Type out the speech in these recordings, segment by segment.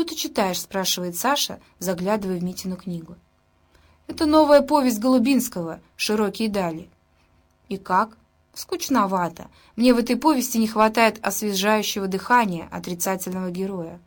«Что ты читаешь?» — спрашивает Саша, заглядывая в Митину книгу. «Это новая повесть Голубинского «Широкие дали». «И как?» «Скучновато. Мне в этой повести не хватает освежающего дыхания отрицательного героя».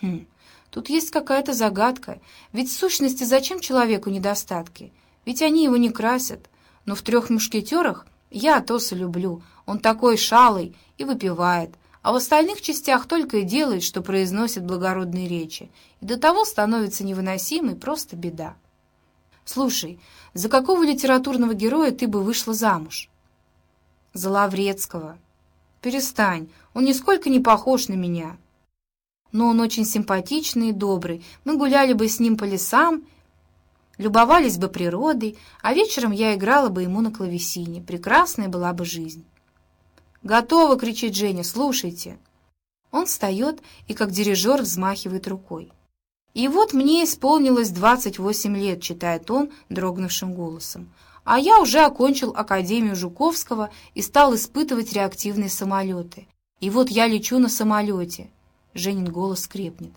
«Хм, тут есть какая-то загадка. Ведь в сущности зачем человеку недостатки? Ведь они его не красят. Но в трех мушкетерах я Атоса люблю. Он такой шалый и выпивает а в остальных частях только и делает, что произносит благородные речи, и до того становится невыносимой просто беда. Слушай, за какого литературного героя ты бы вышла замуж? За Лаврецкого. Перестань, он нисколько не похож на меня. Но он очень симпатичный и добрый, мы гуляли бы с ним по лесам, любовались бы природой, а вечером я играла бы ему на клавесине. Прекрасная была бы жизнь. «Готово!» — кричит Женя. «Слушайте!» Он встает и, как дирижер, взмахивает рукой. «И вот мне исполнилось 28 лет», — читает он дрогнувшим голосом. «А я уже окончил Академию Жуковского и стал испытывать реактивные самолеты. И вот я лечу на самолете». Женин голос крепнет.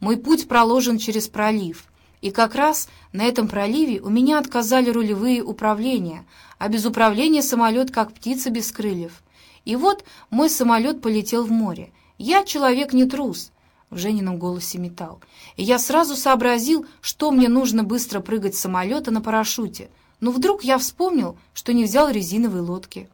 «Мой путь проложен через пролив. И как раз на этом проливе у меня отказали рулевые управления, а без управления самолет как птица без крыльев. И вот мой самолет полетел в море. Я человек не трус, — в Женином голосе металл. И я сразу сообразил, что мне нужно быстро прыгать с самолета на парашюте. Но вдруг я вспомнил, что не взял резиновой лодки.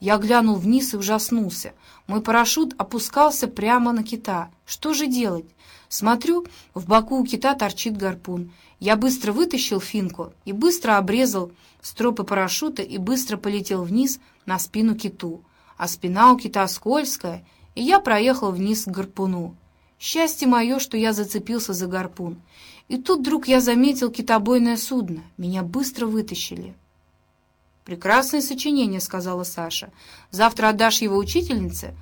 Я глянул вниз и ужаснулся. Мой парашют опускался прямо на кита. Что же делать? Смотрю, в боку у кита торчит гарпун. Я быстро вытащил финку и быстро обрезал стропы парашюта и быстро полетел вниз на спину киту а спина у кита скользкая, и я проехал вниз к гарпуну. Счастье мое, что я зацепился за гарпун. И тут вдруг я заметил китобойное судно. Меня быстро вытащили. «Прекрасное сочинение», — сказала Саша. «Завтра отдашь его учительнице,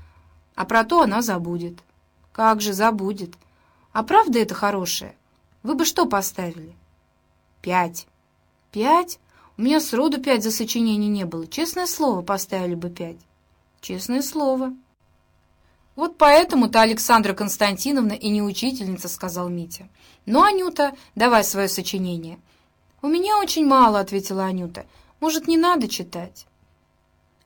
а про то она забудет». «Как же забудет? А правда это хорошее? Вы бы что поставили?» «Пять». «Пять? У меня сроду пять за сочинение не было. Честное слово, поставили бы пять». Честное слово. Вот поэтому-то Александра Константиновна и не учительница, сказал Митя. Ну, Анюта, давай свое сочинение. У меня очень мало, ответила Анюта. Может, не надо читать?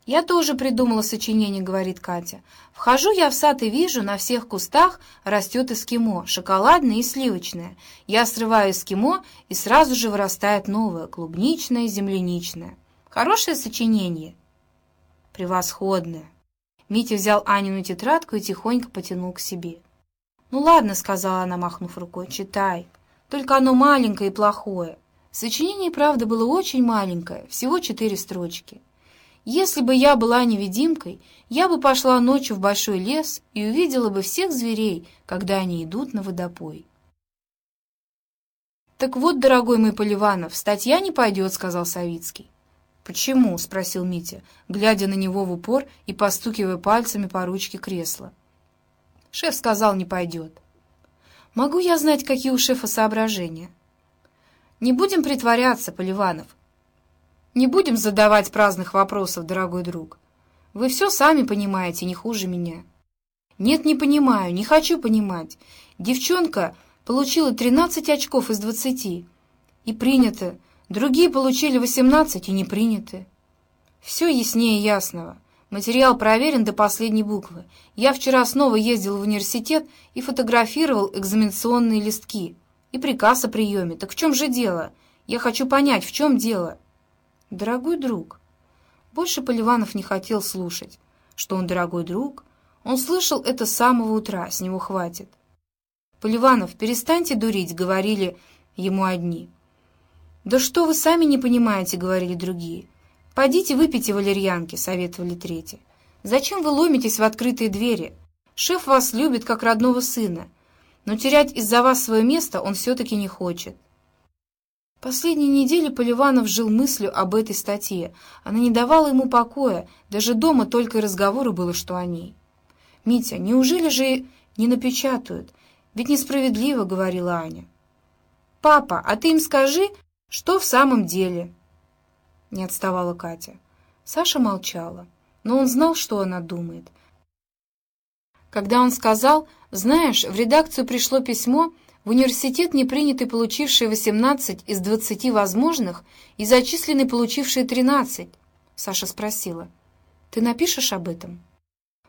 «Я тоже придумала сочинение», — говорит Катя. «Вхожу я в сад и вижу, на всех кустах растет эскимо, шоколадное и сливочное. Я срываю эскимо, и сразу же вырастает новое, клубничное земляничное. Хорошее сочинение?» Превосходная. Митя взял Анину тетрадку и тихонько потянул к себе. «Ну ладно», — сказала она, махнув рукой, — «читай. Только оно маленькое и плохое». Сочинение, правда, было очень маленькое, всего четыре строчки. «Если бы я была невидимкой, я бы пошла ночью в большой лес и увидела бы всех зверей, когда они идут на водопой». «Так вот, дорогой мой Поливанов, статья не пойдет», — сказал Савицкий. «Почему?» — спросил Митя, глядя на него в упор и постукивая пальцами по ручке кресла. Шеф сказал, не пойдет. «Могу я знать, какие у шефа соображения?» «Не будем притворяться, Поливанов. Не будем задавать праздных вопросов, дорогой друг. Вы все сами понимаете, не хуже меня». «Нет, не понимаю, не хочу понимать. Девчонка получила 13 очков из 20. И принято Другие получили 18 и не приняты. Все яснее ясного. Материал проверен до последней буквы. Я вчера снова ездил в университет и фотографировал экзаменационные листки. И приказ о приеме. Так в чем же дело? Я хочу понять, в чем дело? Дорогой друг. Больше Поливанов не хотел слушать. Что он дорогой друг? Он слышал это с самого утра, с него хватит. «Поливанов, перестаньте дурить», — говорили ему одни. «Да что вы сами не понимаете», — говорили другие. «Пойдите выпейте валерьянки», — советовали третьи. «Зачем вы ломитесь в открытые двери? Шеф вас любит, как родного сына, но терять из-за вас свое место он все-таки не хочет». Последние недели Поливанов жил мыслью об этой статье. Она не давала ему покоя, даже дома только и разговору было, что о ней. «Митя, неужели же не напечатают? Ведь несправедливо», — говорила Аня. «Папа, а ты им скажи, что в самом деле?» Не отставала Катя. Саша молчала, но он знал, что она думает. Когда он сказал Знаешь, в редакцию пришло письмо, в университет не приняты получившие 18 из 20 возможных и зачислены получившие 13. Саша спросила, «Ты напишешь об этом?»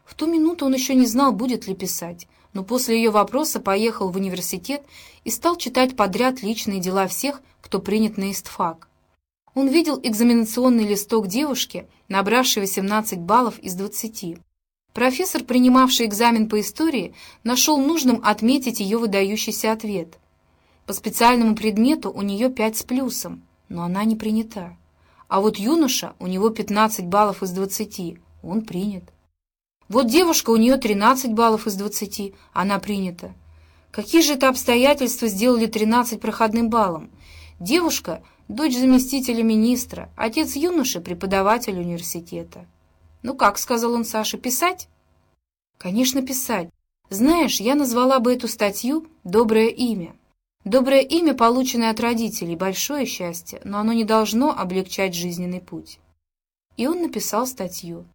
В ту минуту он еще не знал, будет ли писать, но после ее вопроса поехал в университет и стал читать подряд личные дела всех, кто принят на истфак. Он видел экзаменационный листок девушки, набравшей 18 баллов из 20. Профессор, принимавший экзамен по истории, нашел нужным отметить ее выдающийся ответ. По специальному предмету у нее 5 с плюсом, но она не принята. А вот юноша, у него 15 баллов из 20, он принят. Вот девушка, у нее 13 баллов из 20, она принята. Какие же это обстоятельства сделали 13 проходным баллом? Девушка — дочь заместителя министра, отец юноши — преподаватель университета. «Ну как?» — сказал он Саше. «Писать?» «Конечно, писать. Знаешь, я назвала бы эту статью «Доброе имя». Доброе имя, полученное от родителей, большое счастье, но оно не должно облегчать жизненный путь. И он написал статью.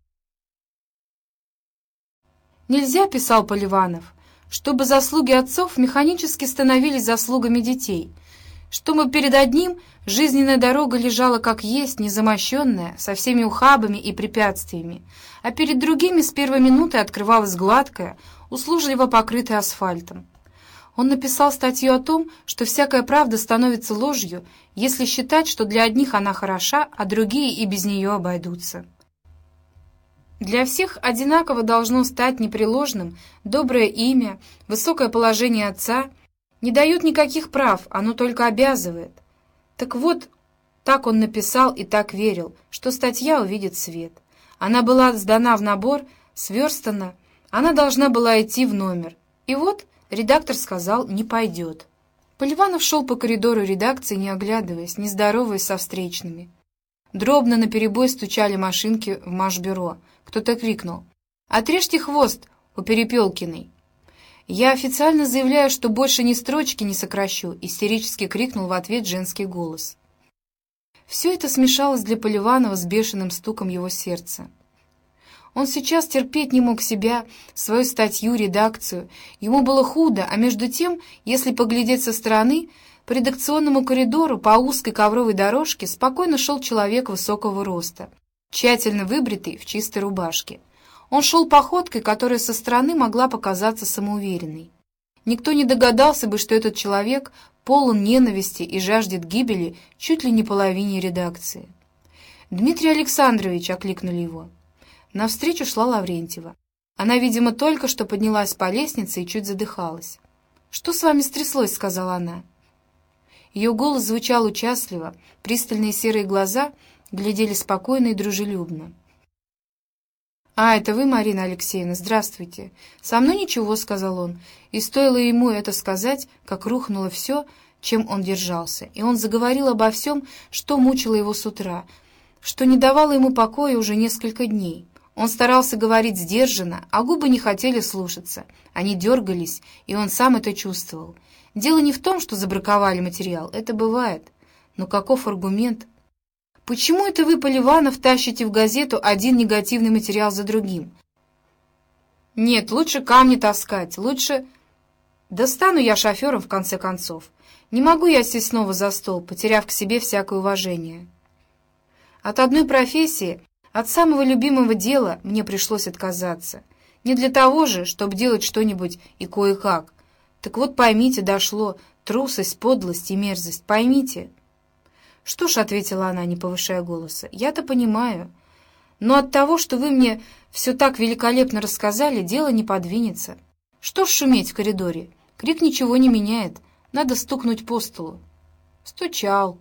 «Нельзя», — писал Поливанов, — «чтобы заслуги отцов механически становились заслугами детей, чтобы перед одним жизненная дорога лежала как есть, незамощенная, со всеми ухабами и препятствиями, а перед другими с первой минуты открывалась гладкая, услужливо покрытая асфальтом. Он написал статью о том, что всякая правда становится ложью, если считать, что для одних она хороша, а другие и без нее обойдутся. Для всех одинаково должно стать непреложным доброе имя, высокое положение отца, не дают никаких прав, оно только обязывает. Так вот, так он написал и так верил, что статья увидит свет. Она была сдана в набор, сверстана, она должна была идти в номер. И вот Редактор сказал «не пойдет». Поливанов шел по коридору редакции, не оглядываясь, не здороваясь со встречными. Дробно наперебой стучали машинки в машбюро. Кто-то крикнул «Отрежьте хвост у Перепелкиной!» «Я официально заявляю, что больше ни строчки не сокращу», — истерически крикнул в ответ женский голос. Все это смешалось для Поливанова с бешеным стуком его сердца. Он сейчас терпеть не мог себя, свою статью, редакцию. Ему было худо, а между тем, если поглядеть со стороны, по редакционному коридору по узкой ковровой дорожке спокойно шел человек высокого роста, тщательно выбритый в чистой рубашке. Он шел походкой, которая со стороны могла показаться самоуверенной. Никто не догадался бы, что этот человек полон ненависти и жаждет гибели чуть ли не половине редакции. «Дмитрий Александрович!» — окликнули его. Навстречу шла Лаврентьева. Она, видимо, только что поднялась по лестнице и чуть задыхалась. «Что с вами стряслось?» — сказала она. Ее голос звучал участливо, пристальные серые глаза глядели спокойно и дружелюбно. «А, это вы, Марина Алексеевна, здравствуйте. Со мной ничего», — сказал он. И стоило ему это сказать, как рухнуло все, чем он держался, и он заговорил обо всем, что мучило его с утра, что не давало ему покоя уже несколько дней. Он старался говорить сдержанно, а губы не хотели слушаться. Они дергались, и он сам это чувствовал. Дело не в том, что забраковали материал, это бывает. Но каков аргумент? Почему это вы, Поливанов, тащите в газету один негативный материал за другим? Нет, лучше камни таскать, лучше... Достану я шофером, в конце концов. Не могу я сесть снова за стол, потеряв к себе всякое уважение. От одной профессии от самого любимого дела мне пришлось отказаться. Не для того же, чтобы делать что-нибудь и кое-как. Так вот поймите, дошло. Трусость, подлость и мерзость. Поймите. «Что ж», — ответила она, не повышая голоса, — «я-то понимаю. Но от того, что вы мне все так великолепно рассказали, дело не подвинется. Что ж шуметь в коридоре? Крик ничего не меняет. Надо стукнуть по столу». Стучал.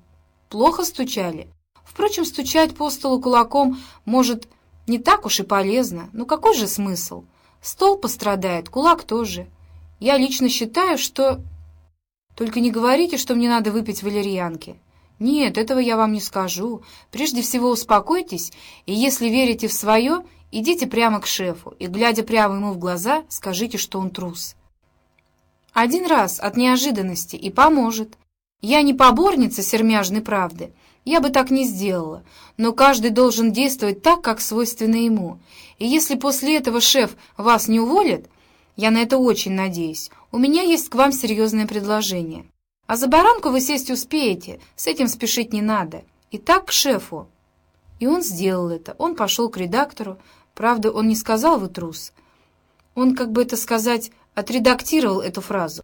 Плохо стучали. Впрочем, стучать по столу кулаком, может, не так уж и полезно. Но какой же смысл? Стол пострадает, кулак тоже. Я лично считаю, что... Только не говорите, что мне надо выпить валерьянки. Нет, этого я вам не скажу. Прежде всего успокойтесь, и если верите в свое, идите прямо к шефу, и, глядя прямо ему в глаза, скажите, что он трус. Один раз от неожиданности и поможет. Я не поборница сермяжной правды, я бы так не сделала, но каждый должен действовать так, как свойственно ему. И если после этого шеф вас не уволит, Я на это очень надеюсь. У меня есть к вам серьезное предложение. А за баранку вы сесть успеете, с этим спешить не надо. Итак, к шефу». И он сделал это. Он пошел к редактору. Правда, он не сказал «вы трус». Он, как бы это сказать, отредактировал эту фразу.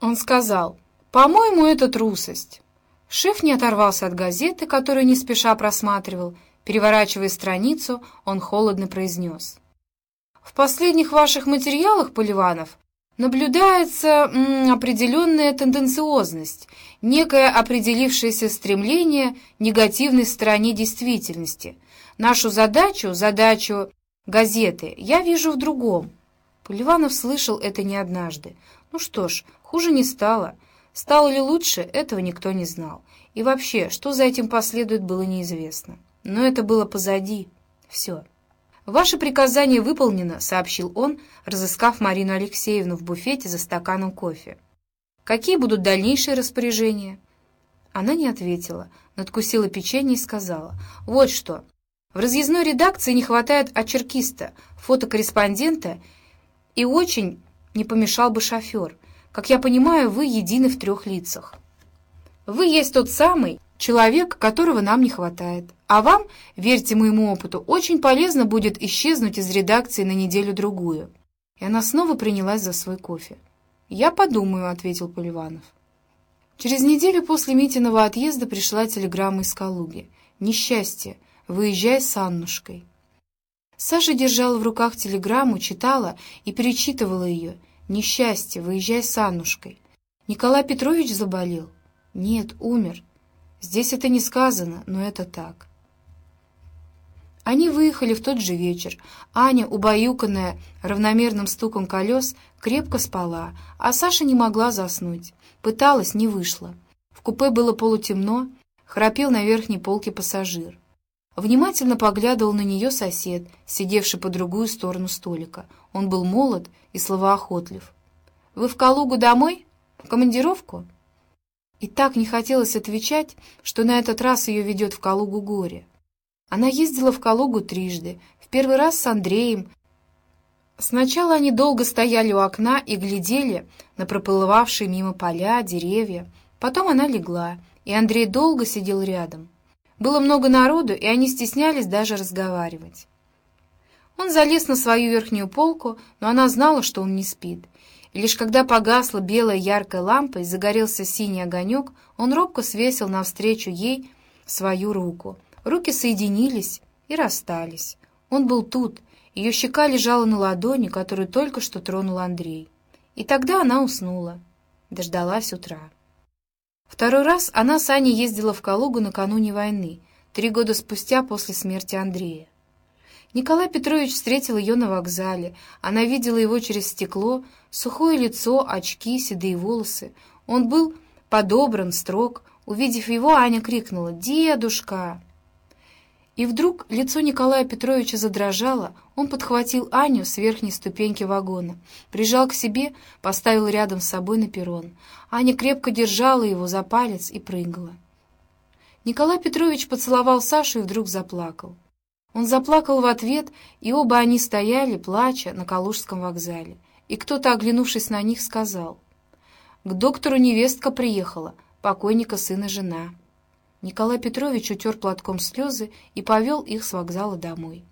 Он сказал «По-моему, это трусость». Шеф не оторвался от газеты, которую не спеша просматривал. Переворачивая страницу, он холодно произнес. «В последних ваших материалах, Поливанов, наблюдается определенная тенденциозность, некое определившееся стремление негативной стороне действительности. Нашу задачу, задачу газеты, я вижу в другом». Поливанов слышал это не однажды. Ну что ж, хуже не стало. Стало ли лучше, этого никто не знал. И вообще, что за этим последует, было неизвестно. Но это было позади. Все. «Ваше приказание выполнено», — сообщил он, разыскав Марину Алексеевну в буфете за стаканом кофе. «Какие будут дальнейшие распоряжения?» Она не ответила, надкусила печенье и сказала. «Вот что. В разъездной редакции не хватает очеркиста, фотокорреспондента, и очень не помешал бы шофер. Как я понимаю, вы едины в трех лицах. Вы есть тот самый человек, которого нам не хватает. А вам, верьте моему опыту, очень полезно будет исчезнуть из редакции на неделю-другую. И она снова принялась за свой кофе. «Я подумаю», — ответил Поливанов. Через неделю после Митиного отъезда пришла телеграмма из Калуги. «Несчастье. Выезжай с Аннушкой». Саша держала в руках телеграмму, читала и перечитывала ее, Несчастье, выезжай с Аннушкой. Николай Петрович заболел? Нет, умер. Здесь это не сказано, но это так. Они выехали в тот же вечер. Аня, убаюканная равномерным стуком колес, крепко спала, а Саша не могла заснуть. Пыталась, не вышло. В купе было полутемно, храпел на верхней полке пассажир. Внимательно поглядывал на нее сосед, сидевший по другую сторону столика. Он был молод и словоохотлив. «Вы в Калугу домой? В командировку?» И так не хотелось отвечать, что на этот раз ее ведет в Калугу горе. Она ездила в Калугу трижды, в первый раз с Андреем. Сначала они долго стояли у окна и глядели на проплывавшие мимо поля, деревья. Потом она легла, и Андрей долго сидел рядом. Было много народу, и они стеснялись даже разговаривать. Он залез на свою верхнюю полку, но она знала, что он не спит. Лишь когда погасла белая яркая лампа и загорелся синий огонек, он робко свесил навстречу ей свою руку. Руки соединились и расстались. Он был тут, ее щека лежала на ладони, которую только что тронул Андрей. И тогда она уснула, дождалась утра. Второй раз она с Аней ездила в Калугу накануне войны, три года спустя после смерти Андрея. Николай Петрович встретил ее на вокзале. Она видела его через стекло, сухое лицо, очки, седые волосы. Он был подобран, строг. Увидев его, Аня крикнула «Дедушка!». И вдруг лицо Николая Петровича задрожало, он подхватил Аню с верхней ступеньки вагона, прижал к себе, поставил рядом с собой на перрон. Аня крепко держала его за палец и прыгала. Николай Петрович поцеловал Сашу и вдруг заплакал. Он заплакал в ответ, и оба они стояли, плача, на Калужском вокзале. И кто-то, оглянувшись на них, сказал, «К доктору невестка приехала, покойника сына жена». Николай Петрович утер платком слезы и повел их с вокзала домой.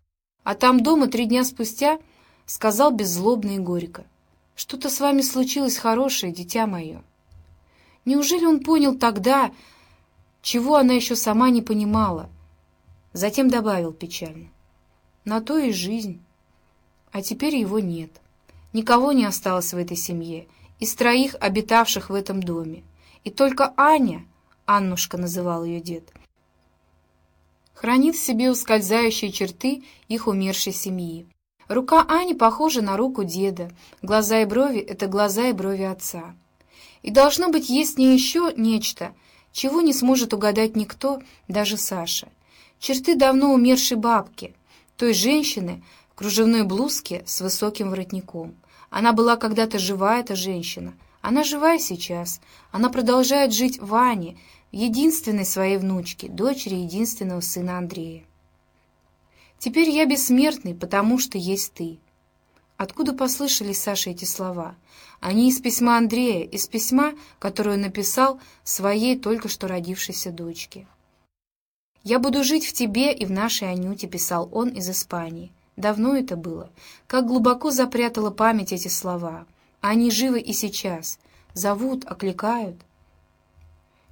А там дома три дня спустя сказал беззлобно и горько. «Что-то с вами случилось хорошее, дитя мое». Неужели он понял тогда, чего она еще сама не понимала? Затем добавил печально. «На то и жизнь. А теперь его нет. Никого не осталось в этой семье, из троих обитавших в этом доме. И только Аня Аннушка называл ее дед, хранит в себе ускользающие черты их умершей семьи. Рука Ани похожа на руку деда, глаза и брови — это глаза и брови отца. И должно быть, есть не еще нечто, чего не сможет угадать никто, даже Саша. Черты давно умершей бабки, той женщины в кружевной блузке с высоким воротником. Она была когда-то жива, эта женщина. Она живая сейчас. Она продолжает жить в Ане, единственной своей внучке, дочери единственного сына Андрея. Теперь я бессмертный, потому что есть ты. Откуда послышались Саше эти слова? Они из письма Андрея, из письма, которое он написал своей только что родившейся дочке. «Я буду жить в тебе и в нашей Анюте», — писал он из Испании. Давно это было. Как глубоко запрятала память эти слова. Они живы и сейчас. Зовут, окликают.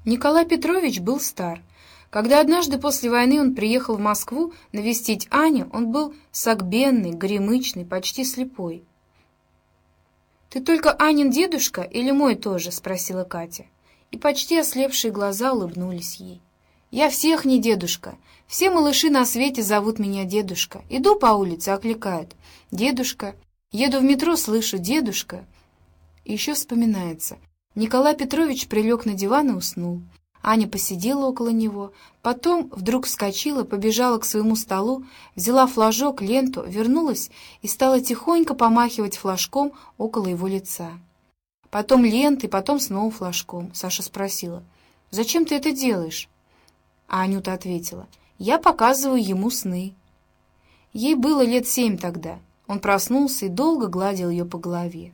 Николай Петрович был стар. Когда однажды после войны он приехал в Москву навестить Аню, он был согбенный, горемычный, почти слепой. «Ты только Анин дедушка или мой тоже?» — спросила Катя. И почти ослепшие глаза улыбнулись ей. «Я всех не дедушка. Все малыши на свете зовут меня дедушка. Иду по улице, окликают. Дедушка. Еду в метро, слышу «дедушка». Еще вспоминается. Николай Петрович прилег на диван и уснул. Аня посидела около него, потом вдруг вскочила, побежала к своему столу, взяла флажок, ленту, вернулась и стала тихонько помахивать флажком около его лица. Потом лентой, потом снова флажком. Саша спросила, «Зачем ты это делаешь?» А Анюта ответила, «Я показываю ему сны». Ей было лет семь тогда. Он проснулся и долго гладил ее по голове.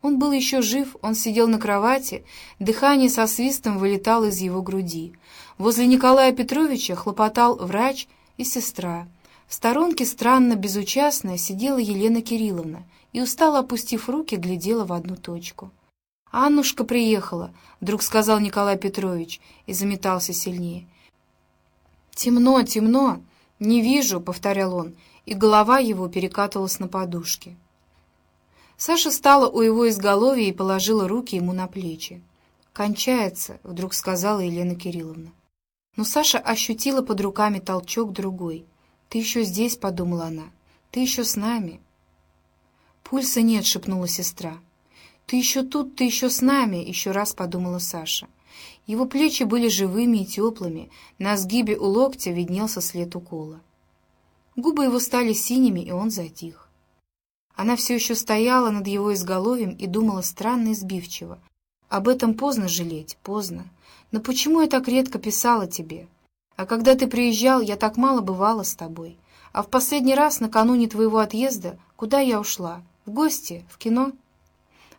Он был еще жив, он сидел на кровати, дыхание со свистом вылетало из его груди. Возле Николая Петровича хлопотал врач и сестра. В сторонке странно безучастная сидела Елена Кирилловна и, устало опустив руки, глядела в одну точку. «Аннушка приехала», — вдруг сказал Николай Петрович и заметался сильнее. «Темно, темно, не вижу», — повторял он, и голова его перекатывалась на подушке. Саша встала у его изголовья и положила руки ему на плечи. «Кончается», — вдруг сказала Елена Кирилловна. Но Саша ощутила под руками толчок другой. «Ты еще здесь», — подумала она. «Ты еще с нами». «Пульса нет», — шепнула сестра. «Ты еще тут, ты еще с нами», — еще раз подумала Саша. Его плечи были живыми и теплыми, на сгибе у локтя виднелся след укола. Губы его стали синими, и он затих. Она все еще стояла над его изголовьем и думала странно и сбивчиво. «Об этом поздно жалеть, поздно. Но почему я так редко писала тебе? А когда ты приезжал, я так мало бывала с тобой. А в последний раз, накануне твоего отъезда, куда я ушла? В гости? В кино?»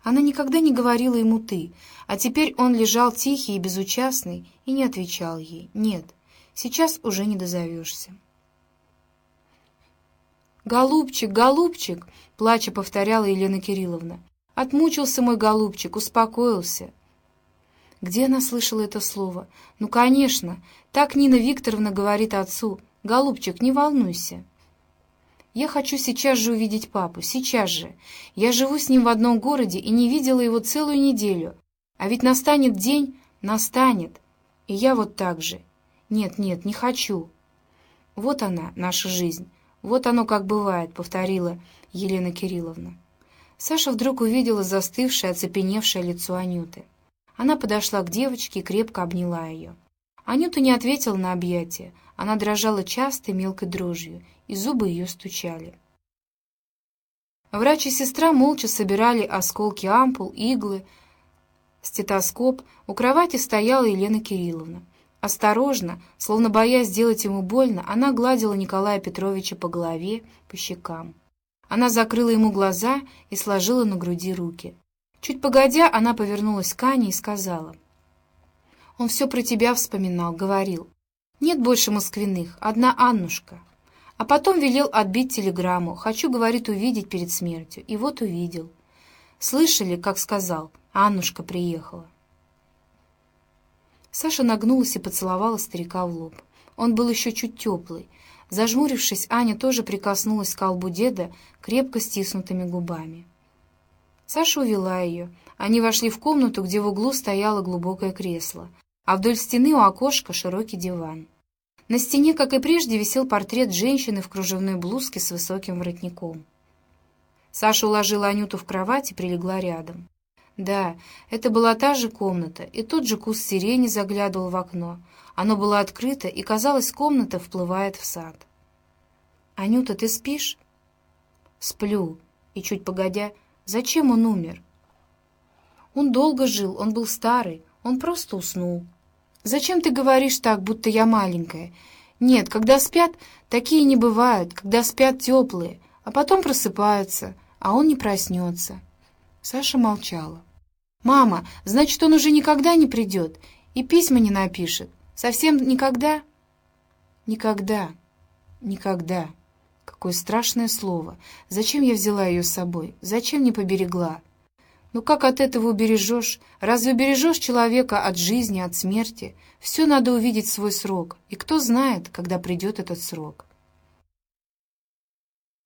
Она никогда не говорила ему «ты», а теперь он лежал тихий и безучастный и не отвечал ей «нет». Сейчас уже не дозовешься. «Голубчик, голубчик!» — плача повторяла Елена Кирилловна. «Отмучился мой голубчик, успокоился». Где она слышала это слово? Ну, конечно, так Нина Викторовна говорит отцу. «Голубчик, не волнуйся». Я хочу сейчас же увидеть папу, сейчас же. Я живу с ним в одном городе и не видела его целую неделю. А ведь настанет день, настанет. И я вот так же. Нет, нет, не хочу. Вот она, наша жизнь. «Вот оно как бывает», — повторила Елена Кирилловна. Саша вдруг увидела застывшее, оцепеневшее лицо Анюты. Она подошла к девочке и крепко обняла ее. Анюта не ответила на объятие. Она дрожала частой мелкой дрожью, и зубы ее стучали. Врач и сестра молча собирали осколки ампул, иглы, стетоскоп. У кровати стояла Елена Кирилловна. Осторожно, словно боясь сделать ему больно, она гладила Николая Петровича по голове, по щекам. Она закрыла ему глаза и сложила на груди руки. Чуть погодя, она повернулась к Ане и сказала. «Он все про тебя вспоминал, говорил. Нет больше москвиных, одна Аннушка». А потом велел отбить телеграмму. «Хочу, — говорит, — увидеть перед смертью». И вот увидел. Слышали, как сказал, Аннушка приехала. Саша нагнулась и поцеловала старика в лоб. Он был еще чуть теплый. Зажмурившись, Аня тоже прикоснулась к колбу деда крепко стиснутыми губами. Саша увела ее. Они вошли в комнату, где в углу стояло глубокое кресло, а вдоль стены у окошка широкий диван. На стене, как и прежде, висел портрет женщины в кружевной блузке с высоким воротником. Саша уложила Анюту в кровать и прилегла рядом. Да, это была та же комната, и тот же куст сирени заглядывал в окно. Оно было открыто, и, казалось, комната вплывает в сад. «Анюта, ты спишь?» «Сплю». И чуть погодя, «Зачем он умер?» «Он долго жил, он был старый, он просто уснул». «Зачем ты говоришь так, будто я маленькая?» «Нет, когда спят, такие не бывают, когда спят теплые. А потом просыпается, а он не проснется. Саша молчала. «Мама, значит, он уже никогда не придет и письма не напишет? Совсем никогда?» «Никогда, никогда». Какое страшное слово. Зачем я взяла ее с собой? Зачем не поберегла? Ну как от этого убережешь? Разве убережешь человека от жизни, от смерти? Все надо увидеть свой срок. И кто знает, когда придет этот срок.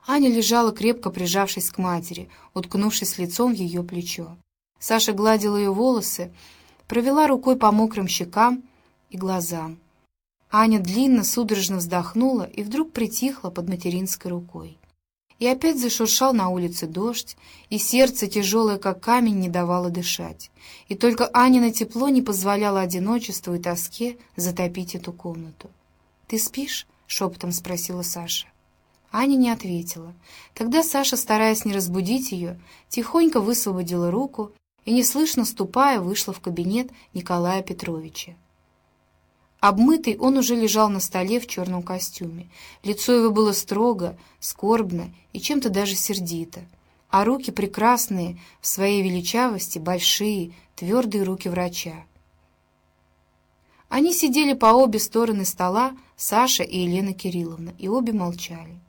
Аня лежала, крепко прижавшись к матери, уткнувшись лицом в ее плечо. Саша гладила ее волосы, провела рукой по мокрым щекам и глазам. Аня длинно, судорожно вздохнула и вдруг притихла под материнской рукой. И опять зашуршал на улице дождь, и сердце, тяжелое как камень, не давало дышать. И только Анино тепло не позволяло одиночеству и тоске затопить эту комнату. «Ты спишь?» — шепотом спросила Саша. Аня не ответила. Тогда Саша, стараясь не разбудить ее, тихонько высвободила руку и, неслышно ступая, вышла в кабинет Николая Петровича. Обмытый, он уже лежал на столе в черном костюме. Лицо его было строго, скорбно и чем-то даже сердито. А руки прекрасные, в своей величавости, большие, твердые руки врача. Они сидели по обе стороны стола, Саша и Елена Кирилловна, и обе молчали.